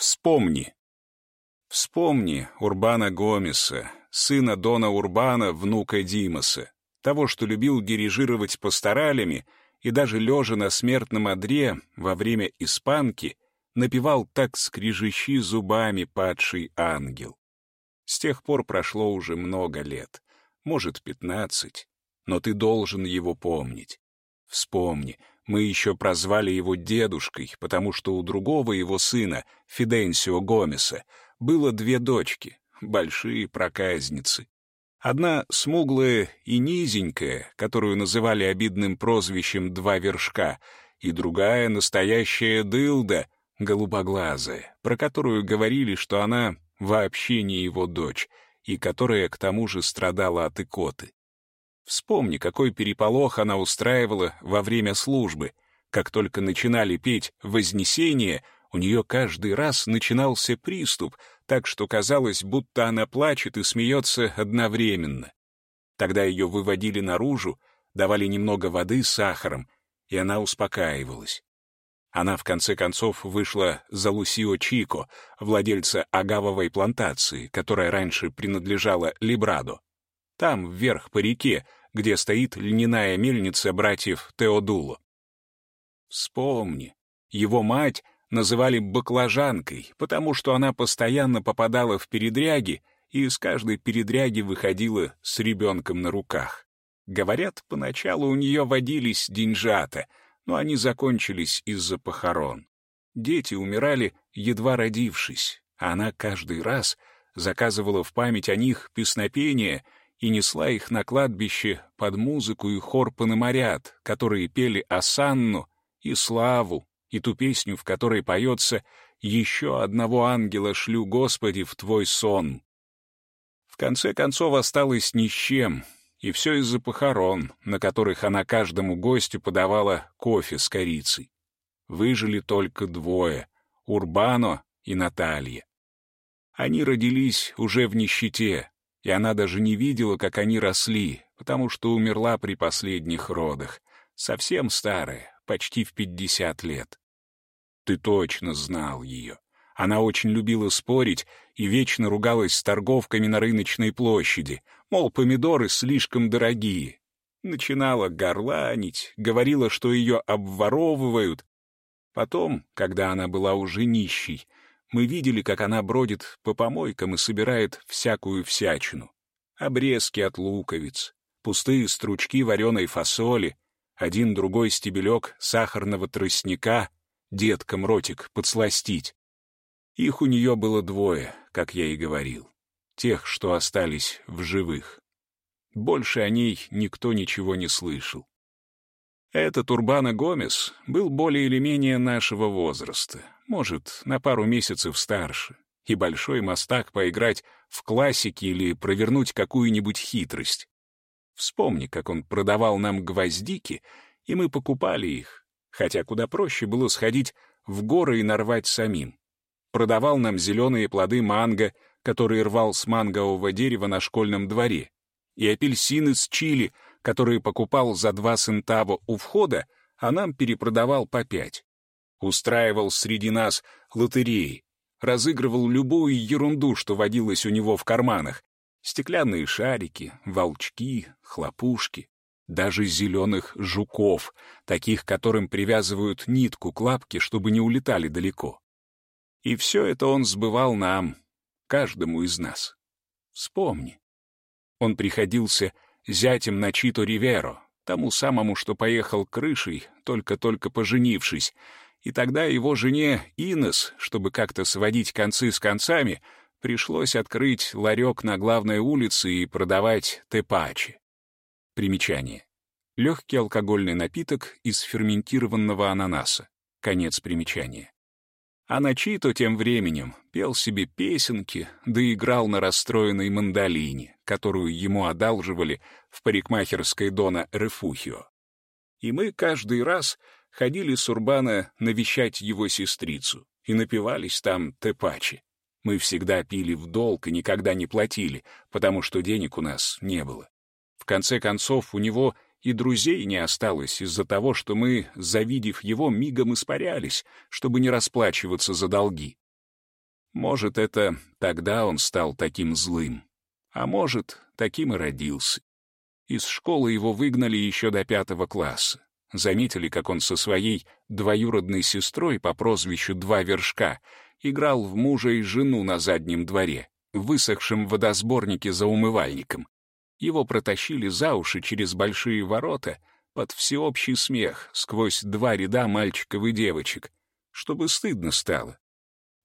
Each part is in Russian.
Вспомни. Вспомни Урбана Гомеса, сына Дона Урбана, внука Димаса, того, что любил дирижировать пасторалями и даже лежа на смертном одре во время испанки напевал так скрижищи зубами падший ангел. С тех пор прошло уже много лет, может, пятнадцать, но ты должен его помнить. Вспомни, мы еще прозвали его дедушкой, потому что у другого его сына, Фиденсио Гомеса, было две дочки, большие проказницы. Одна смуглая и низенькая, которую называли обидным прозвищем «два вершка», и другая настоящая дылда, голубоглазая, про которую говорили, что она вообще не его дочь, и которая к тому же страдала от икоты. Вспомни, какой переполох она устраивала во время службы. Как только начинали петь «Вознесение», у нее каждый раз начинался приступ, так что казалось, будто она плачет и смеется одновременно. Тогда ее выводили наружу, давали немного воды с сахаром, и она успокаивалась. Она, в конце концов, вышла за Лусио Чико, владельца агавовой плантации, которая раньше принадлежала Либрадо. Там, вверх по реке, где стоит льняная мельница братьев Теодуло. Вспомни, его мать называли баклажанкой, потому что она постоянно попадала в передряги и из каждой передряги выходила с ребенком на руках. Говорят, поначалу у нее водились деньжата, но они закончились из-за похорон. Дети умирали, едва родившись, а она каждый раз заказывала в память о них песнопения — и несла их на кладбище под музыку и хор пономарят, которые пели Асанну и Славу, и ту песню, в которой поется «Еще одного ангела шлю, Господи, в твой сон». В конце концов осталась ни с чем, и все из-за похорон, на которых она каждому гостю подавала кофе с корицей. Выжили только двое — Урбано и Наталья. Они родились уже в нищете, и она даже не видела, как они росли, потому что умерла при последних родах, совсем старая, почти в пятьдесят лет. Ты точно знал ее. Она очень любила спорить и вечно ругалась с торговками на рыночной площади, мол, помидоры слишком дорогие. Начинала горланить, говорила, что ее обворовывают. Потом, когда она была уже нищей, мы видели, как она бродит по помойкам и собирает всякую всячину. Обрезки от луковиц, пустые стручки вареной фасоли, один-другой стебелек сахарного тростника, деткам ротик подсластить. Их у нее было двое, как я и говорил, тех, что остались в живых. Больше о ней никто ничего не слышал. Этот Урбана Гомес был более или менее нашего возраста, может, на пару месяцев старше, и большой мастак поиграть в классики или провернуть какую-нибудь хитрость. Вспомни, как он продавал нам гвоздики, и мы покупали их, хотя куда проще было сходить в горы и нарвать самим. Продавал нам зеленые плоды манго, которые рвал с мангового дерева на школьном дворе, и апельсины с чили — которые покупал за два центава у входа, а нам перепродавал по пять. Устраивал среди нас лотереи, разыгрывал любую ерунду, что водилось у него в карманах. Стеклянные шарики, волчки, хлопушки, даже зеленых жуков, таких, которым привязывают нитку к лапке, чтобы не улетали далеко. И все это он сбывал нам, каждому из нас. Вспомни. Он приходился зятем Начито Риверо, тому самому, что поехал крышей, только-только поженившись, и тогда его жене Инес, чтобы как-то сводить концы с концами, пришлось открыть ларек на главной улице и продавать тепачи. Примечание. Легкий алкогольный напиток из ферментированного ананаса. Конец примечания. А Начито тем временем пел себе песенки, да играл на расстроенной мандолине, которую ему одалживали в парикмахерской Дона Рефухио. И мы каждый раз ходили с Урбана навещать его сестрицу и напивались там тепачи. Мы всегда пили в долг и никогда не платили, потому что денег у нас не было. В конце концов, у него и друзей не осталось из-за того, что мы, завидев его, мигом испарялись, чтобы не расплачиваться за долги. Может, это тогда он стал таким злым, а может, таким и родился. Из школы его выгнали еще до пятого класса. Заметили, как он со своей двоюродной сестрой по прозвищу «Два вершка» играл в мужа и жену на заднем дворе, высохшем водосборнике за умывальником. Его протащили за уши через большие ворота под всеобщий смех сквозь два ряда мальчиков и девочек, чтобы стыдно стало.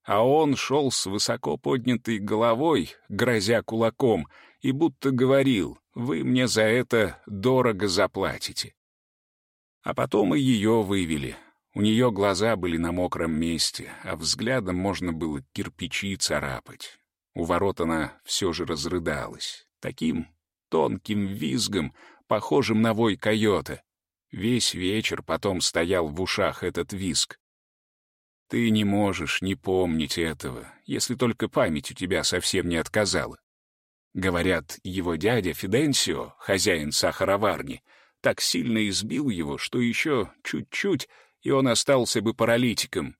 А он шел с высоко поднятой головой, грозя кулаком, и будто говорил, «Вы мне за это дорого заплатите». А потом и ее вывели. У нее глаза были на мокром месте, а взглядом можно было кирпичи царапать. У ворот она все же разрыдалась. Таким тонким визгом, похожим на вой койота. Весь вечер потом стоял в ушах этот визг. Ты не можешь не помнить этого, если только память у тебя совсем не отказала. Говорят, его дядя Фиденсио, хозяин сахароварни, так сильно избил его, что еще чуть-чуть, и он остался бы паралитиком,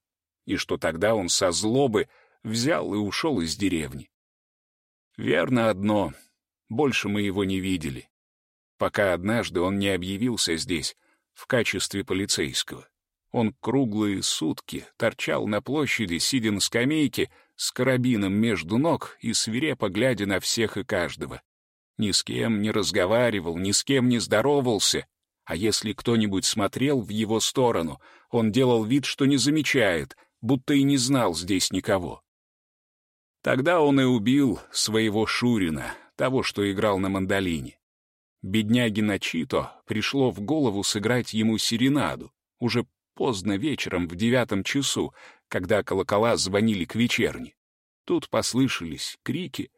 и что тогда он со злобы взял и ушел из деревни. Верно одно, больше мы его не видели, пока однажды он не объявился здесь в качестве полицейского. Он круглые сутки торчал на площади, сидя на скамейке, с карабином между ног и свирепо глядя на всех и каждого. Ни с кем не разговаривал, ни с кем не здоровался, а если кто-нибудь смотрел в его сторону, он делал вид, что не замечает, будто и не знал здесь никого. Тогда он и убил своего Шурина, того, что играл на мандолине. Бедняге Начито пришло в голову сыграть ему серенаду, уже поздно вечером в девятом часу, когда колокола звонили к вечерне. Тут послышались крики,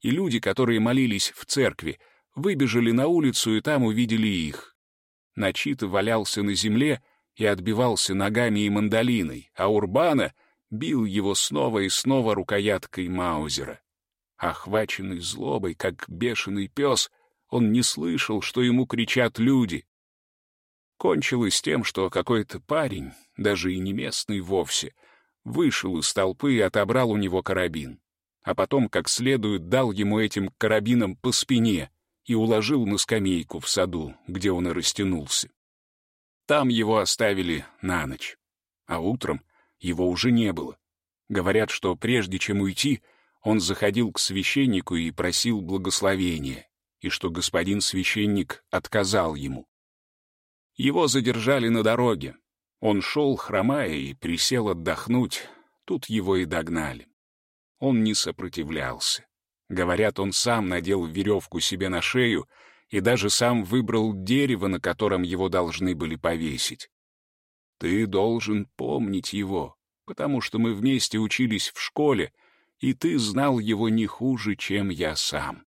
и люди, которые молились в церкви, выбежали на улицу и там увидели их. Начито валялся на земле и отбивался ногами и мандолиной, а Урбана бил его снова и снова рукояткой Маузера. Охваченный злобой, как бешеный пес, он не слышал, что ему кричат люди. Кончилось тем, что какой-то парень, даже и не местный вовсе, вышел из толпы и отобрал у него карабин. А потом, как следует, дал ему этим карабином по спине и уложил на скамейку в саду, где он и растянулся. Там его оставили на ночь. А утром его уже не было. Говорят, что прежде чем уйти, он заходил к священнику и просил благословения, и что господин священник отказал ему. Его задержали на дороге. Он шел, хромая, и присел отдохнуть. Тут его и догнали. Он не сопротивлялся. Говорят, он сам надел веревку себе на шею и даже сам выбрал дерево, на котором его должны были повесить. Ты должен помнить его, потому что мы вместе учились в школе, и ты знал его не хуже, чем я сам.